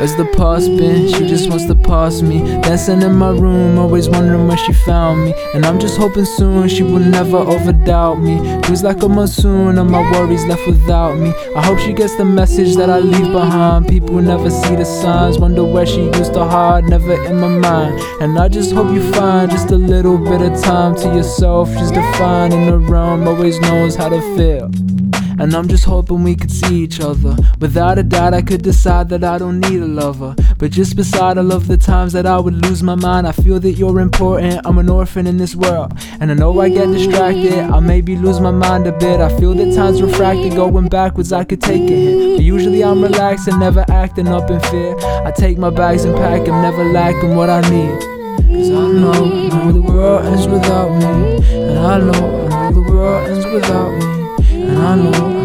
Where's the past been? She just wants to pass me. Dancing in my room, always wondering where she found me. And I'm just hoping soon she will never overdoubt me. Feels like a monsoon, and my worries left without me. I hope she gets the message that I leave behind. People never see the signs, wonder where she used to hide, never in my mind. And I just hope you find just a little bit of time to yourself. She's defined in the realm, always knows how to feel. And I'm just hoping we could see each other. Without a doubt, I could decide that I don't need a lover. But just beside all of the times that I would lose my mind, I feel that you're important. I'm an orphan in this world. And I know I get distracted, I maybe lose my mind a bit. I feel that time's refracted, going backwards, I could take a hit. But usually I'm relaxed and never acting up in fear. I take my bags and pack, I'm never lacking what I need. Cause I know, know the world ends without me. And I know, I know the world ends without me. And I know,